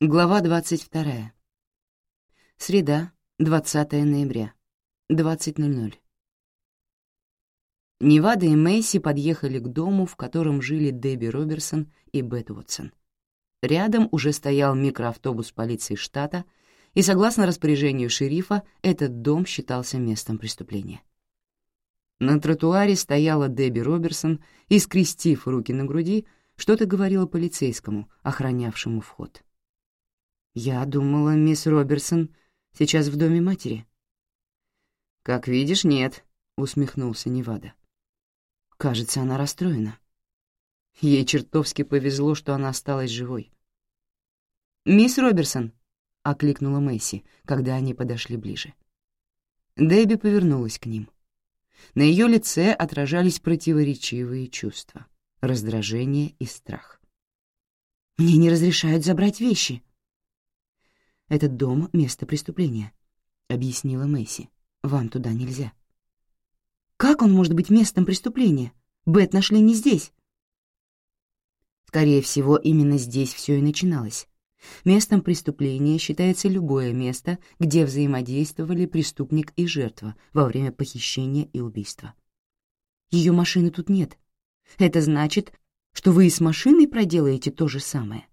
Глава 22. Среда, 20 ноября, 20.00. Невада и Мэйси подъехали к дому, в котором жили Дебби Роберсон и Бет Уотсон. Рядом уже стоял микроавтобус полиции штата, и, согласно распоряжению шерифа, этот дом считался местом преступления. На тротуаре стояла Дебби Роберсон и, скрестив руки на груди, что-то говорила полицейскому, охранявшему вход. «Я думала, мисс Роберсон сейчас в доме матери». «Как видишь, нет», — усмехнулся Невада. «Кажется, она расстроена. Ей чертовски повезло, что она осталась живой». «Мисс Роберсон», — окликнула Мэсси, когда они подошли ближе. Дебби повернулась к ним. На ее лице отражались противоречивые чувства — раздражение и страх. «Мне не разрешают забрать вещи», этот дом — место преступления», — объяснила Мэйси. «Вам туда нельзя». «Как он может быть местом преступления? Бет нашли не здесь». Скорее всего, именно здесь все и начиналось. Местом преступления считается любое место, где взаимодействовали преступник и жертва во время похищения и убийства. Ее машины тут нет. Это значит, что вы и с машиной проделаете то же самое.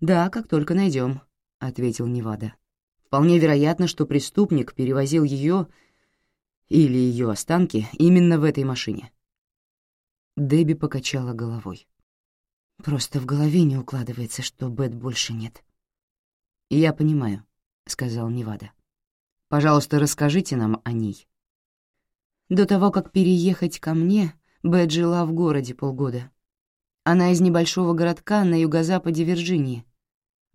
Да, как только найдем, — ответил Невада. «Вполне вероятно, что преступник перевозил ее или ее останки именно в этой машине». Дебби покачала головой. «Просто в голове не укладывается, что Бет больше нет». «Я понимаю», — сказал Невада. «Пожалуйста, расскажите нам о ней». До того, как переехать ко мне, Бет жила в городе полгода. Она из небольшого городка на юго-западе Вирджинии,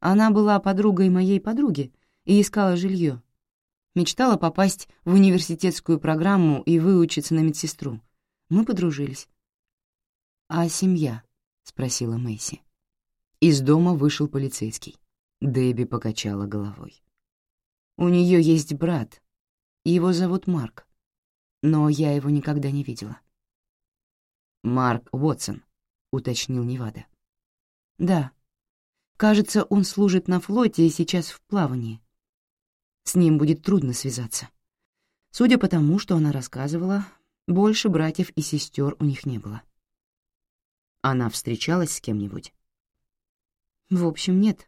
она была подругой моей подруги и искала жилье. Мечтала попасть в университетскую программу и выучиться на медсестру. Мы подружились. «А семья?» — спросила Мэйси. Из дома вышел полицейский. Дебби покачала головой. «У нее есть брат. Его зовут Марк. Но я его никогда не видела». «Марк Уотсон», — уточнил Невада. «Да, Кажется, он служит на флоте и сейчас в плавании. С ним будет трудно связаться. Судя по тому, что она рассказывала, больше братьев и сестер у них не было. Она встречалась с кем-нибудь? В общем, нет.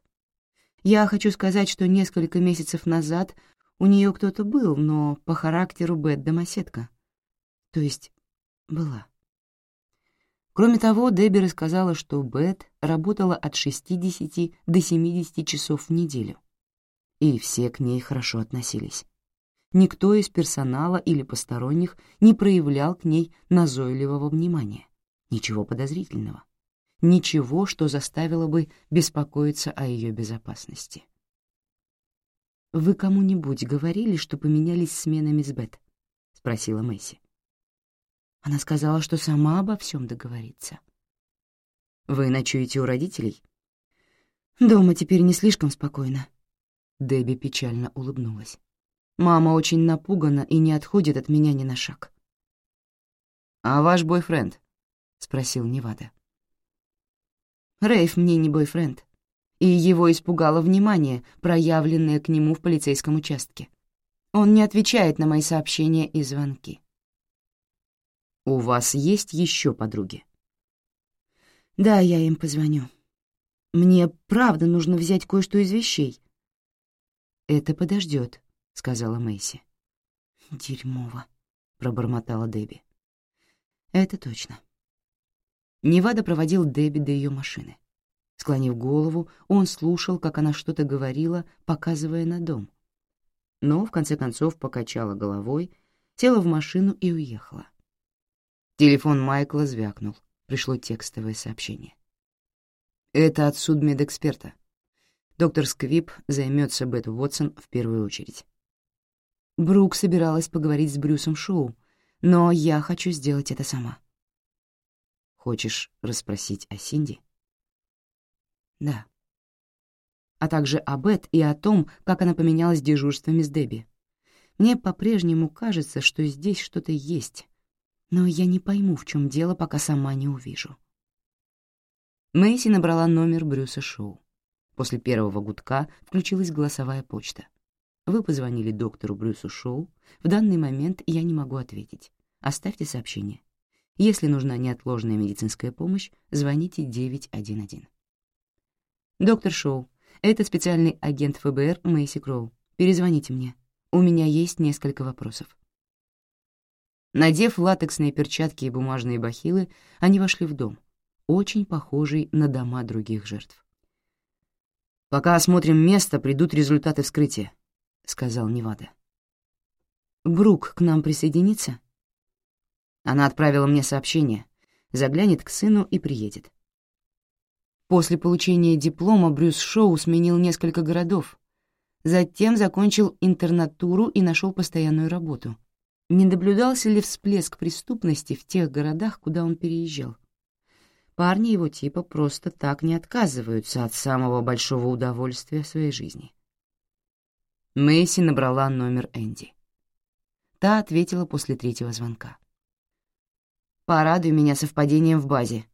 Я хочу сказать, что несколько месяцев назад у нее кто-то был, но по характеру Бет домоседка. То есть была. Кроме того, Дебби рассказала, что Бет работала от 60 до 70 часов в неделю. И все к ней хорошо относились. Никто из персонала или посторонних не проявлял к ней назойливого внимания. Ничего подозрительного. Ничего, что заставило бы беспокоиться о ее безопасности. «Вы кому-нибудь говорили, что поменялись сменами с Бет?» — спросила Мэсси. Она сказала, что сама обо всем договорится. «Вы ночуете у родителей?» «Дома теперь не слишком спокойно». Дебби печально улыбнулась. «Мама очень напугана и не отходит от меня ни на шаг». «А ваш бойфренд?» — спросил Невада. «Рейф мне не бойфренд, и его испугало внимание, проявленное к нему в полицейском участке. Он не отвечает на мои сообщения и звонки. «У вас есть еще подруги?» «Да, я им позвоню. Мне правда нужно взять кое-что из вещей». «Это подождет», — сказала Мэйси. «Дерьмово», — пробормотала Дебби. «Это точно». Невада проводил Дебби до ее машины. Склонив голову, он слушал, как она что-то говорила, показывая на дом. Но, в конце концов, покачала головой, села в машину и уехала. Телефон Майкла звякнул. Пришло текстовое сообщение. «Это от судмедэксперта. Доктор Сквип займется Бет Уотсон в первую очередь». Брук собиралась поговорить с Брюсом Шоу, но я хочу сделать это сама. Хочешь расспросить о Синди? Да. А также о Бет и о том, как она поменялась дежурствами с Дебби. Мне по-прежнему кажется, что здесь что-то есть, но я не пойму, в чем дело, пока сама не увижу. Мэйси набрала номер Брюса Шоу. После первого гудка включилась голосовая почта. Вы позвонили доктору Брюсу Шоу. В данный момент я не могу ответить. Оставьте сообщение. Если нужна неотложная медицинская помощь, звоните 911. Доктор Шоу, это специальный агент ФБР Мэйси Кроу. Перезвоните мне. У меня есть несколько вопросов. Надев латексные перчатки и бумажные бахилы, они вошли в дом, очень похожий на дома других жертв. «Пока осмотрим место, придут результаты вскрытия», — сказал Невада. «Брук к нам присоединится?» Она отправила мне сообщение, заглянет к сыну и приедет. После получения диплома Брюс Шоу сменил несколько городов, затем закончил интернатуру и нашел постоянную работу. Не наблюдался ли всплеск преступности в тех городах, куда он переезжал? Парни его типа просто так не отказываются от самого большого удовольствия в своей жизни. Мэйси набрала номер Энди. Та ответила после третьего звонка. «Порадуй меня совпадением в базе»,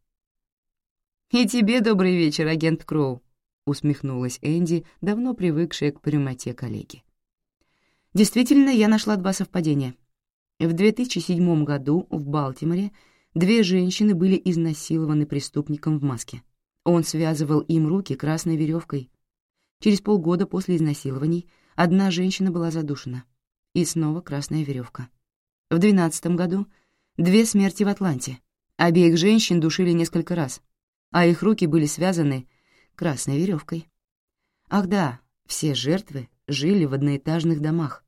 «И тебе добрый вечер, агент Кроу», — усмехнулась Энди, давно привыкшая к прямоте коллеги. «Действительно, я нашла два совпадения. В 2007 году в Балтиморе две женщины были изнасилованы преступником в маске. Он связывал им руки красной веревкой. Через полгода после изнасилований одна женщина была задушена. И снова красная веревка. В 2012 году две смерти в Атланте. Обеих женщин душили несколько раз — а их руки были связаны красной веревкой. Ах да, все жертвы жили в одноэтажных домах.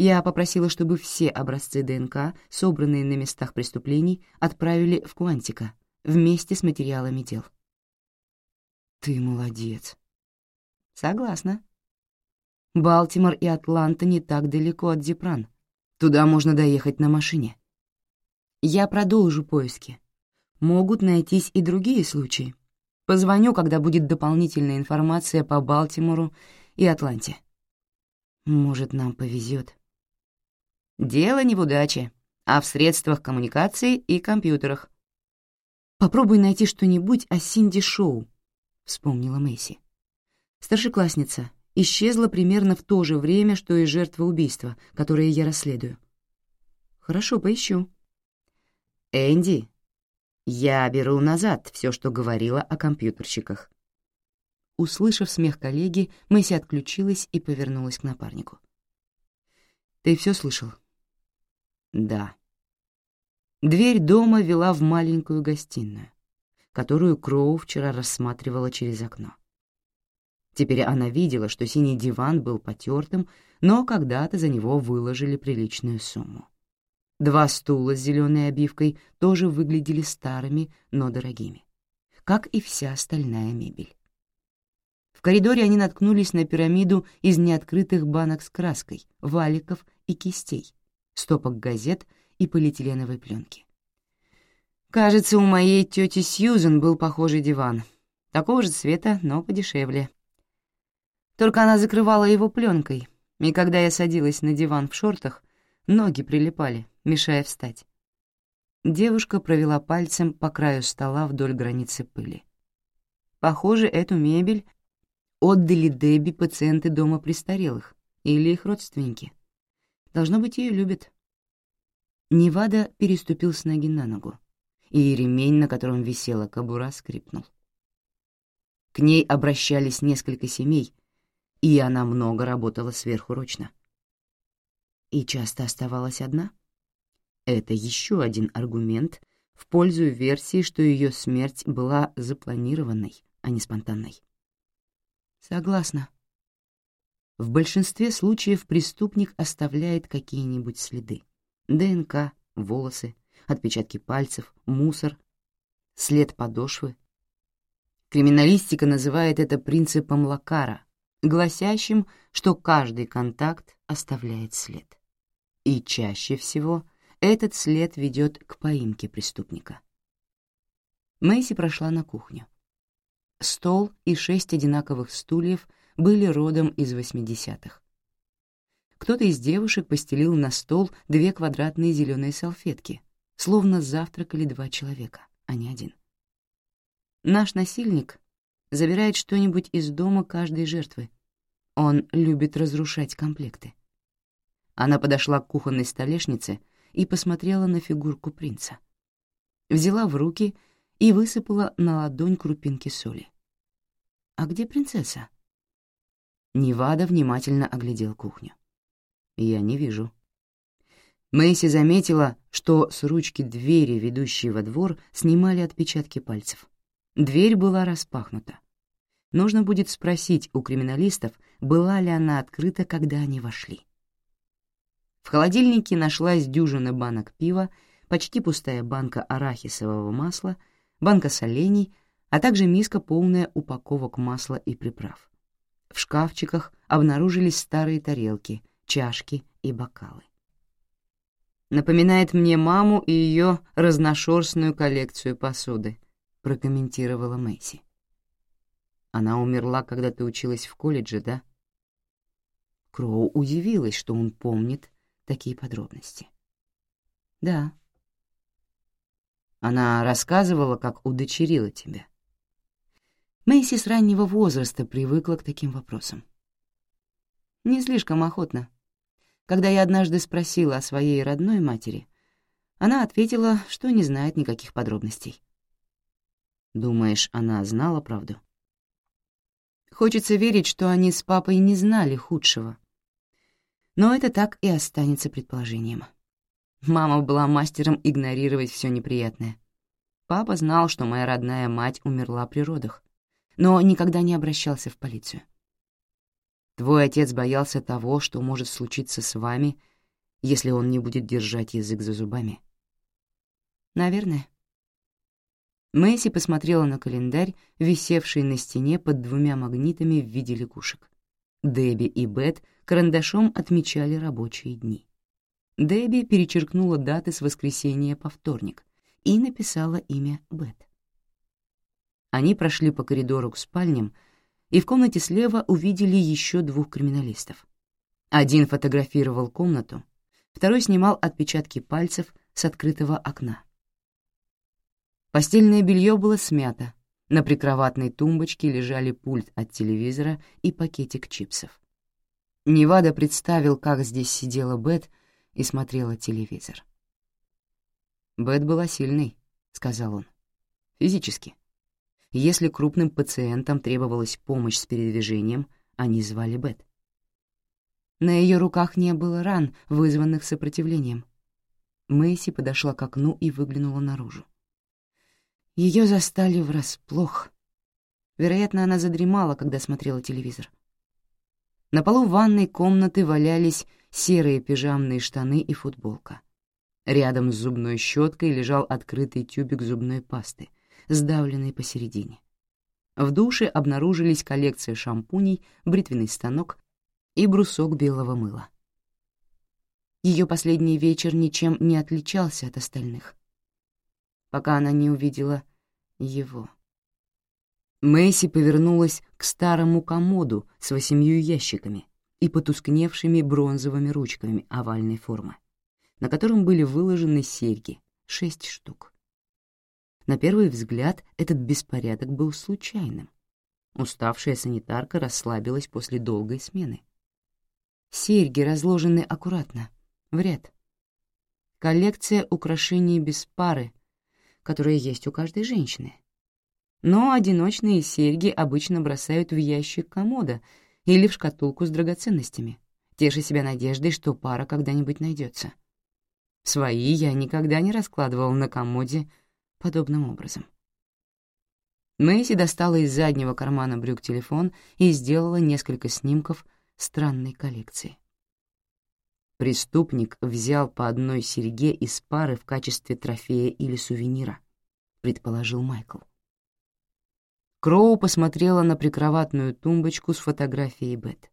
Я попросила, чтобы все образцы ДНК, собранные на местах преступлений, отправили в Квантика вместе с материалами дел. «Ты молодец». «Согласна». Балтимор и Атланта не так далеко от Дипран. Туда можно доехать на машине. Я продолжу поиски, Могут найтись и другие случаи. Позвоню, когда будет дополнительная информация по Балтимору и Атланте. Может, нам повезет. Дело не в удаче, а в средствах коммуникации и компьютерах. Попробуй найти что-нибудь о Синди Шоу, вспомнила Мэйси. Старшеклассница исчезла примерно в то же время, что и жертва убийства, которое я расследую. Хорошо, поищу. Энди, я беру назад все, что говорила о компьютерщиках. Услышав смех коллеги, Мэсси отключилась и повернулась к напарнику. «Ты все слышал?» «Да». Дверь дома вела в маленькую гостиную, которую Кроу вчера рассматривала через окно. Теперь она видела, что синий диван был потертым, но когда-то за него выложили приличную сумму. Два стула с зеленой обивкой тоже выглядели старыми, но дорогими, как и вся остальная мебель. В коридоре они наткнулись на пирамиду из неоткрытых банок с краской, валиков и кистей, стопок газет и полиэтиленовой пленки. Кажется, у моей тети Сьюзен был похожий диван, такого же цвета, но подешевле. Только она закрывала его пленкой, и когда я садилась на диван в шортах, ноги прилипали, мешая встать. Девушка провела пальцем по краю стола вдоль границы пыли. Похоже, эту мебель отдали Дебби пациенты дома престарелых или их родственники. Должно быть, ее любят. Невада переступил с ноги на ногу, и ремень, на котором висела кобура, скрипнул. К ней обращались несколько семей, и она много работала сверхурочно. И часто оставалась одна — это еще один аргумент в пользу версии, что ее смерть была запланированной, а не спонтанной. Согласна. В большинстве случаев преступник оставляет какие-нибудь следы. ДНК, волосы, отпечатки пальцев, мусор, след подошвы. Криминалистика называет это принципом Лакара, гласящим, что каждый контакт оставляет след. И чаще всего — этот след ведет к поимке преступника. Мэйси прошла на кухню. Стол и шесть одинаковых стульев были родом из 80-х. Кто-то из девушек постелил на стол две квадратные зеленые салфетки, словно завтракали два человека, а не один. Наш насильник Забирает что-нибудь из дома каждой жертвы. Он любит разрушать комплекты. Она подошла к кухонной столешнице и посмотрела на фигурку принца. Взяла в руки и высыпала на ладонь крупинки соли. «А где принцесса?» Невада внимательно оглядел кухню. «Я не вижу». Мэйси заметила, что с ручки двери, ведущей во двор, снимали отпечатки пальцев. Дверь была распахнута. Нужно будет спросить у криминалистов, была ли она открыта, когда они вошли. В холодильнике нашлась дюжина банок пива, почти пустая банка арахисового масла, банка солений, а также миска, полная упаковок масла и приправ. В шкафчиках обнаружились старые тарелки, чашки и бокалы. «Напоминает мне маму и ее разношерстную коллекцию посуды», — прокомментировала Мэйси. «Она умерла, когда ты училась в колледже, да?» Кроу удивилась, что он помнит такие подробности. «Да». Она рассказывала, как удочерила тебя. Мэйси с раннего возраста привыкла к таким вопросам. Не слишком охотно. Когда я однажды спросила о своей родной матери, она ответила, что не знает никаких подробностей. Думаешь, она знала правду? Хочется верить, что они с папой не знали худшего. Но это так и останется предположением. Мама была мастером игнорировать все неприятное. Папа знал, что моя родная мать умерла при родах, но никогда не обращался в полицию. Твой отец боялся того, что может случиться с вами, если он не будет держать язык за зубами. Наверное. Мэйси посмотрела на календарь, висевший на стене под двумя магнитами в виде лягушек. Дебби и Бет карандашом отмечали рабочие дни. Дебби перечеркнула даты с воскресенья по вторник и написала имя Бет. Они прошли по коридору к спальням и в комнате слева увидели еще двух криминалистов. Один фотографировал комнату, второй снимал отпечатки пальцев с открытого окна. Постельное белье было смято, на прикроватной тумбочке лежали пульт от телевизора и пакетик чипсов. Невада представил, как здесь сидела Бет и смотрела телевизор. «Бет была сильной», — сказал он, — «физически. Если крупным пациентам требовалась помощь с передвижением, они звали Бет. На ее руках не было ран, вызванных сопротивлением. Мэйси подошла к окну и выглянула наружу. Ее застали врасплох. Вероятно, она задремала, когда смотрела телевизор. На полу ванной комнаты валялись серые пижамные штаны и футболка. Рядом с зубной щеткой лежал открытый тюбик зубной пасты, сдавленный посередине. В душе обнаружились коллекция шампуней, бритвенный станок и брусок белого мыла. Ее последний вечер ничем не отличался от остальных, пока она не увидела его. Мэйси повернулась к старому комоду с восемью ящиками и потускневшими бронзовыми ручками овальной формы, на котором были выложены серьги, шесть штук. На первый взгляд этот беспорядок был случайным. Уставшая санитарка расслабилась после долгой смены. Серьги разложены аккуратно, в ряд. Коллекция украшений без пары, которая есть у каждой женщины. Но одиночные серьги обычно бросают в ящик комода или в шкатулку с драгоценностями, теша себя надеждой, что пара когда-нибудь найдется. Свои я никогда не раскладывал на комоде подобным образом. Мэйси достала из заднего кармана брюк телефон и сделала несколько снимков странной коллекции. Преступник взял по одной серьге из пары в качестве трофея или сувенира, предположил Майкл. Кроу посмотрела на прикроватную тумбочку с фотографией Бет.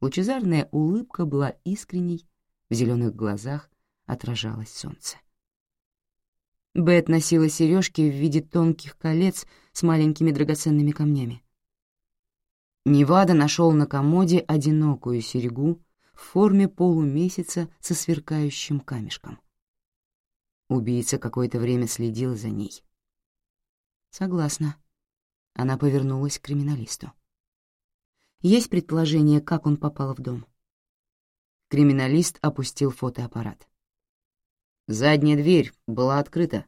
Лучезарная улыбка была искренней, в зеленых глазах отражалось солнце. Бет носила сережки в виде тонких колец с маленькими драгоценными камнями. Невада нашел на комоде одинокую серьгу в форме полумесяца со сверкающим камешком. Убийца какое-то время следил за ней. Согласна. Она повернулась к криминалисту. Есть предположение, как он попал в дом? Криминалист опустил фотоаппарат. Задняя дверь была открыта.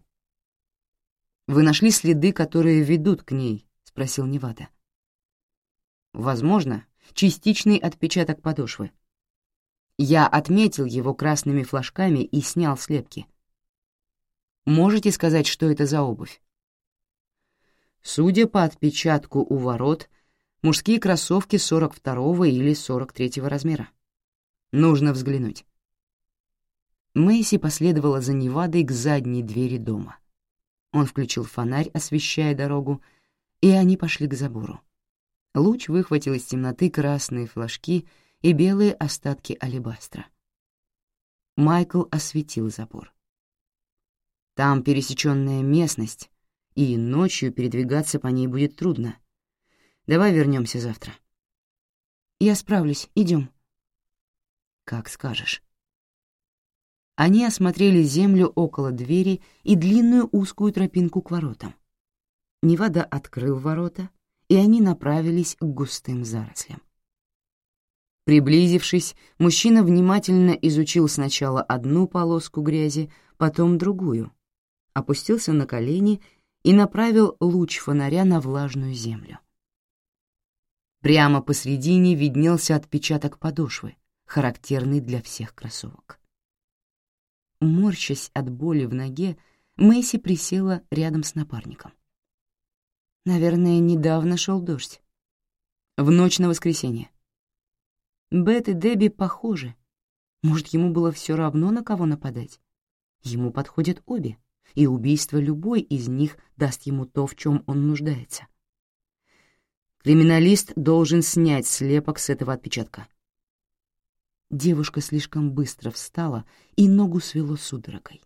«Вы нашли следы, которые ведут к ней?» — спросил Невада. «Возможно, частичный отпечаток подошвы. Я отметил его красными флажками и снял слепки. Можете сказать, что это за обувь?» Судя по отпечатку у ворот, мужские кроссовки 42 или 43 размера. Нужно взглянуть. Мэйси последовала за Невадой к задней двери дома. Он включил фонарь, освещая дорогу, и они пошли к забору. Луч выхватил из темноты красные флажки и белые остатки алебастра. Майкл осветил забор. Там пересеченная местность, и ночью передвигаться по ней будет трудно. Давай вернемся завтра. Я справлюсь, идем. Как скажешь. Они осмотрели землю около двери и длинную узкую тропинку к воротам. Невада открыл ворота, и они направились к густым зарослям. Приблизившись, мужчина внимательно изучил сначала одну полоску грязи, потом другую, опустился на колени и направил луч фонаря на влажную землю. Прямо посредине виднелся отпечаток подошвы, характерный для всех кроссовок. Морщась от боли в ноге, Мэйси присела рядом с напарником. Наверное, недавно шел дождь. В ночь на воскресенье. Бет и Дебби похожи. Может, ему было все равно, на кого нападать? Ему подходят обе, и убийство любой из них даст ему то, в чем он нуждается. Криминалист должен снять слепок с этого отпечатка. Девушка слишком быстро встала, и ногу свело судорогой.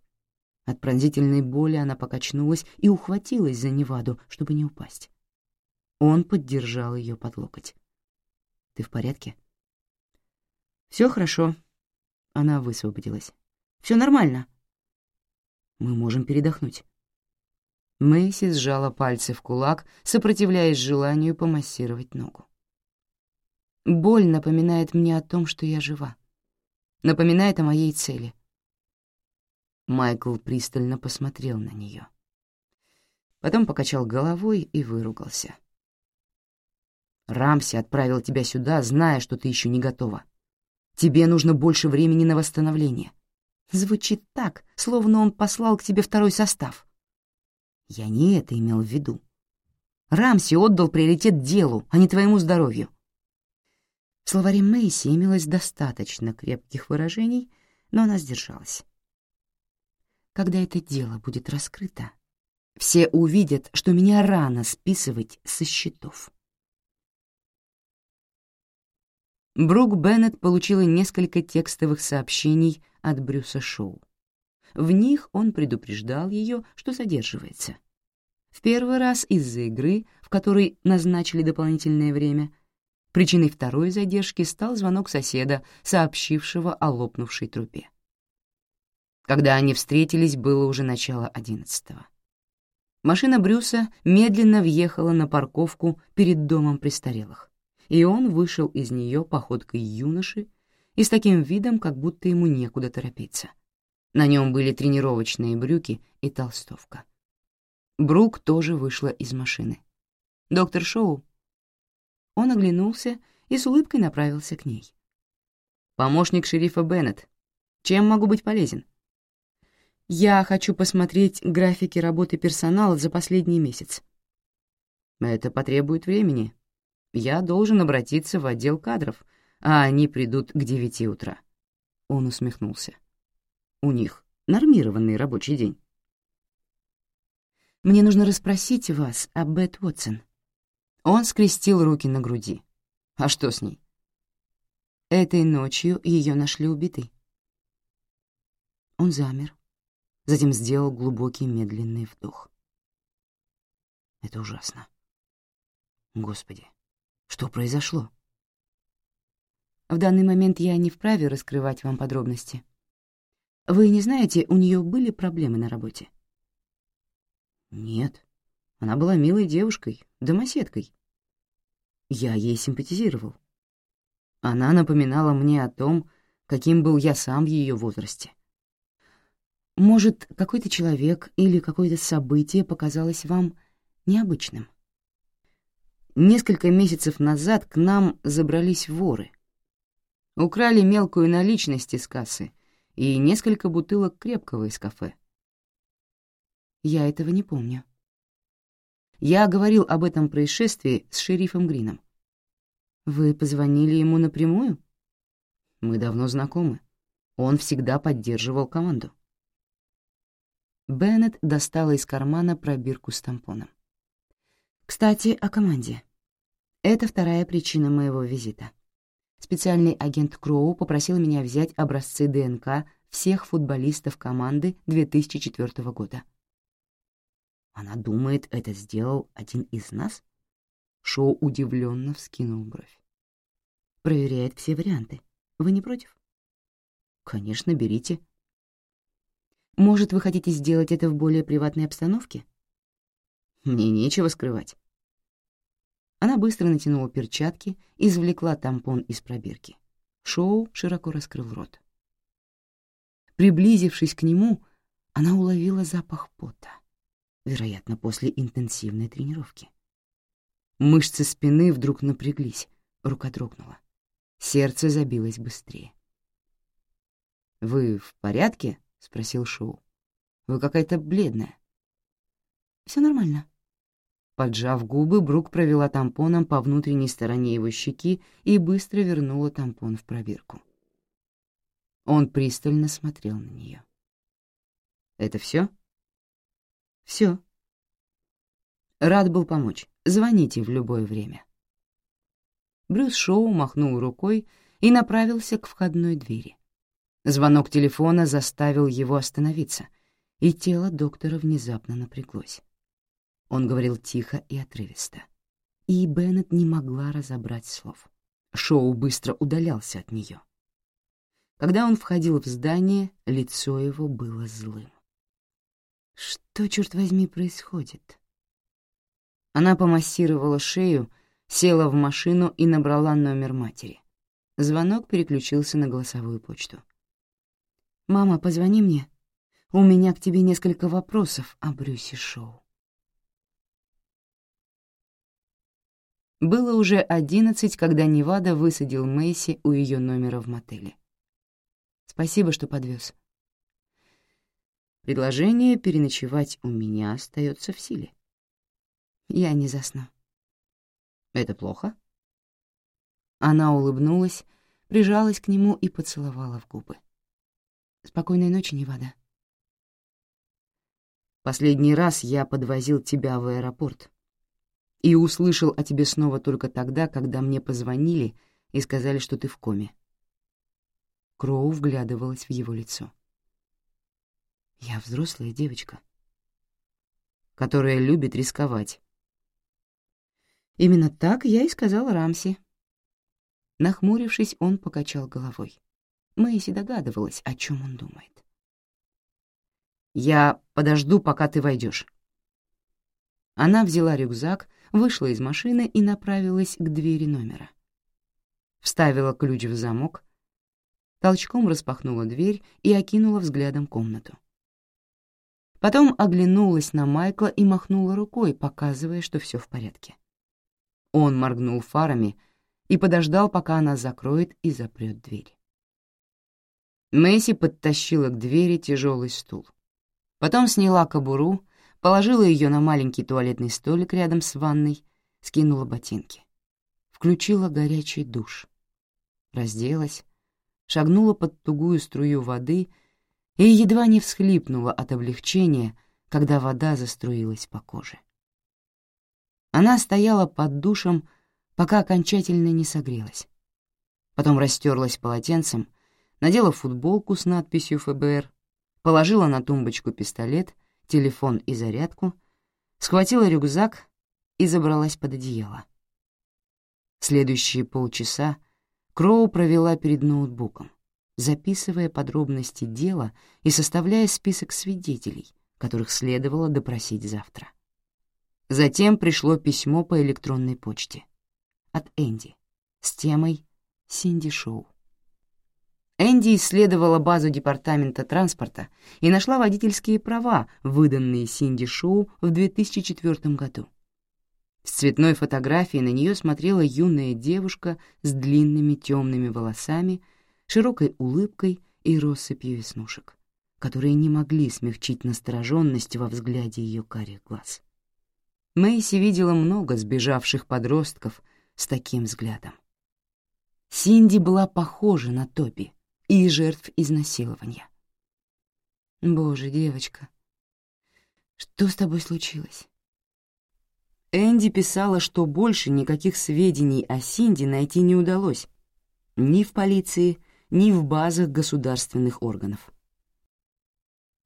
От пронзительной боли она покачнулась и ухватилась за Неваду, чтобы не упасть. Он поддержал ее под локоть. «Ты в порядке?» «Все хорошо». Она высвободилась. «Все нормально». «Мы можем передохнуть». Мэйси сжала пальцы в кулак, сопротивляясь желанию помассировать ногу. Боль напоминает мне о том, что я жива. Напоминает о моей цели. Майкл пристально посмотрел на нее. Потом покачал головой и выругался. «Рамси отправил тебя сюда, зная, что ты еще не готова. Тебе нужно больше времени на восстановление. Звучит так, словно он послал к тебе второй состав. Я не это имел в виду. Рамси отдал приоритет делу, а не твоему здоровью. В словаре Мэйси имелось достаточно крепких выражений, но она сдержалась. Когда это дело будет раскрыто, все увидят, что меня рано списывать со счетов. Брук Беннет получила несколько текстовых сообщений от Брюса Шоу. В них он предупреждал ее, что задерживается. В первый раз из-за игры, в которой назначили дополнительное время, Причиной второй задержки стал звонок соседа, сообщившего о лопнувшей трубе. Когда они встретились, было уже начало одиннадцатого. Машина Брюса медленно въехала на парковку перед домом престарелых, и он вышел из нее походкой юноши и с таким видом, как будто ему некуда торопиться. На нем были тренировочные брюки и толстовка. Брук тоже вышла из машины. «Доктор Шоу?» Он оглянулся и с улыбкой направился к ней. «Помощник шерифа Беннет. Чем могу быть полезен?» «Я хочу посмотреть графики работы персонала за последний месяц». «Это потребует времени. Я должен обратиться в отдел кадров, а они придут к девяти утра». Он усмехнулся. «У них нормированный рабочий день». «Мне нужно расспросить вас о Бет Уотсон», он скрестил руки на груди. А что с ней? Этой ночью ее нашли убитой. Он замер, затем сделал глубокий медленный вдох. Это ужасно. Господи, что произошло? В данный момент я не вправе раскрывать вам подробности. Вы не знаете, у нее были проблемы на работе? Нет, Она была милой девушкой, домоседкой. Я ей симпатизировал. Она напоминала мне о том, каким был я сам в ее возрасте. Может, какой-то человек или какое-то событие показалось вам необычным? Несколько месяцев назад к нам забрались воры. Украли мелкую наличность из кассы и несколько бутылок крепкого из кафе. Я этого не помню. Я говорил об этом происшествии с шерифом Грином. Вы позвонили ему напрямую? Мы давно знакомы. Он всегда поддерживал команду. Беннет достала из кармана пробирку с тампоном. Кстати, о команде. Это вторая причина моего визита. Специальный агент Кроу попросил меня взять образцы ДНК всех футболистов команды 2004 года. Она думает, это сделал один из нас? Шоу удивленно вскинул бровь. Проверяет все варианты. Вы не против? Конечно, берите. Может, вы хотите сделать это в более приватной обстановке? Мне нечего скрывать. Она быстро натянула перчатки, извлекла тампон из пробирки. Шоу широко раскрыл рот. Приблизившись к нему, она уловила запах пота, вероятно, после интенсивной тренировки. Мышцы спины вдруг напряглись, рука дрогнула. Сердце забилось быстрее. «Вы в порядке?» — спросил Шоу. «Вы какая-то бледная». Все нормально». Поджав губы, Брук провела тампоном по внутренней стороне его щеки и быстро вернула тампон в пробирку. Он пристально смотрел на нее. «Это все? Все. Рад был помочь. Звоните в любое время». Брюс Шоу махнул рукой и направился к входной двери. Звонок телефона заставил его остановиться, и тело доктора внезапно напряглось. Он говорил тихо и отрывисто, и Беннет не могла разобрать слов. Шоу быстро удалялся от нее. Когда он входил в здание, лицо его было злым. Что, черт возьми, происходит? Она помассировала шею, села в машину и набрала номер матери. Звонок переключился на голосовую почту. «Мама, позвони мне. У меня к тебе несколько вопросов о Брюсе Шоу». Было уже одиннадцать, когда Невада высадил Мэйси у ее номера в мотеле. «Спасибо, что подвез. Предложение переночевать у меня остается в силе. Я не засну. Это плохо?» Она улыбнулась, прижалась к нему и поцеловала в губы. «Спокойной ночи, Невада». «Последний раз я подвозил тебя в аэропорт и услышал о тебе снова только тогда, когда мне позвонили и сказали, что ты в коме». Кроу вглядывалась в его лицо. «Я взрослая девочка, которая любит рисковать, Именно так я и сказал Рамси. Нахмурившись, он покачал головой. Мэйси догадывалась, о чем он думает. «Я подожду, пока ты войдешь. Она взяла рюкзак, вышла из машины и направилась к двери номера. Вставила ключ в замок, толчком распахнула дверь и окинула взглядом комнату. Потом оглянулась на Майкла и махнула рукой, показывая, что все в порядке. Он моргнул фарами и подождал, пока она закроет и запрет дверь. Мэйси подтащила к двери тяжелый стул. Потом сняла кобуру, положила ее на маленький туалетный столик рядом с ванной, скинула ботинки. Включила горячий душ. Разделась, шагнула под тугую струю воды и едва не всхлипнула от облегчения, когда вода заструилась по коже. Она стояла под душем, пока окончательно не согрелась. Потом растерлась полотенцем, надела футболку с надписью ФБР, положила на тумбочку пистолет, телефон и зарядку, схватила рюкзак и забралась под одеяло. Следующие полчаса Кроу провела перед ноутбуком, записывая подробности дела и составляя список свидетелей, которых следовало допросить завтра. Затем пришло письмо по электронной почте от Энди с темой «Синди Шоу». Энди исследовала базу Департамента транспорта и нашла водительские права, выданные Синди Шоу в 2004 году. С цветной фотографии на нее смотрела юная девушка с длинными темными волосами, широкой улыбкой и россыпью веснушек, которые не могли смягчить настороженность во взгляде ее карих глаз. Мэйси видела много сбежавших подростков с таким взглядом. Синди была похожа на Тоби и жертв изнасилования. «Боже, девочка, что с тобой случилось?» Энди писала, что больше никаких сведений о Синди найти не удалось ни в полиции, ни в базах государственных органов.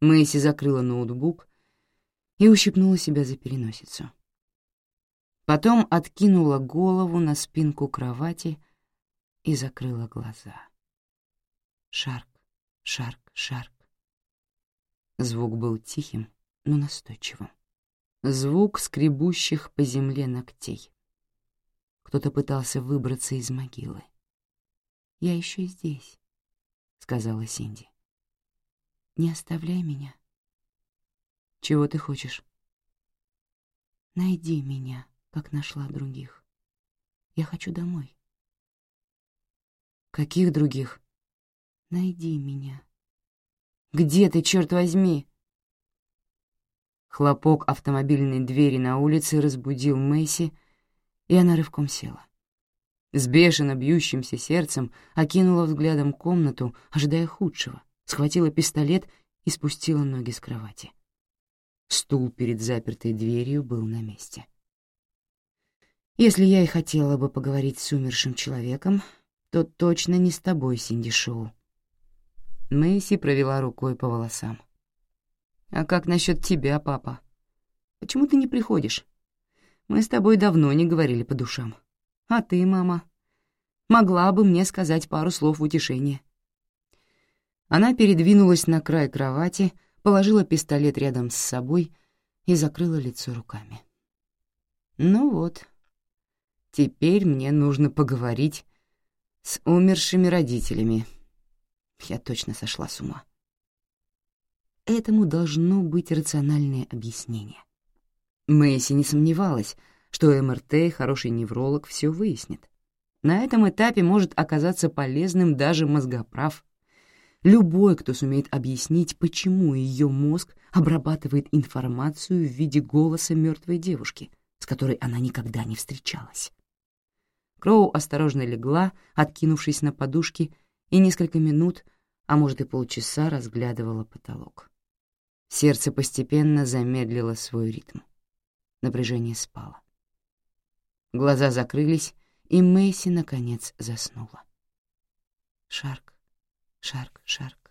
Мэйси закрыла ноутбук и ущипнула себя за переносицу. Потом откинула голову на спинку кровати и закрыла глаза. Шарк, шарк, шарк. Звук был тихим, но настойчивым. Звук скребущих по земле ногтей. Кто-то пытался выбраться из могилы. «Я еще здесь», — сказала Синди. «Не оставляй меня». «Чего ты хочешь?» «Найди меня, как нашла других. Я хочу домой». «Каких других?» «Найди меня». «Где ты, черт возьми?» Хлопок автомобильной двери на улице разбудил Мэйси, и она рывком села. С бешено бьющимся сердцем окинула взглядом комнату, ожидая худшего, схватила пистолет и спустила ноги с кровати. Стул перед запертой дверью был на месте. «Если я и хотела бы поговорить с умершим человеком, то точно не с тобой, Синди Шоу». Мэйси провела рукой по волосам. «А как насчет тебя, папа? Почему ты не приходишь? Мы с тобой давно не говорили по душам. А ты, мама, могла бы мне сказать пару слов утешения». Она передвинулась на край кровати, положила пистолет рядом с собой и закрыла лицо руками. «Ну вот, теперь мне нужно поговорить с умершими родителями. Я точно сошла с ума». Этому должно быть рациональное объяснение. Мэйси не сомневалась, что МРТ, хороший невролог, все выяснит. На этом этапе может оказаться полезным даже мозгоправ. Любой, кто сумеет объяснить, почему ее мозг обрабатывает информацию в виде голоса мертвой девушки, с которой она никогда не встречалась. Кроу осторожно легла, откинувшись на подушки, и несколько минут, а может и полчаса, разглядывала потолок. Сердце постепенно замедлило свой ритм. Напряжение спало. Глаза закрылись, и Мэйси, наконец, заснула. Шарк, шарк, шарк.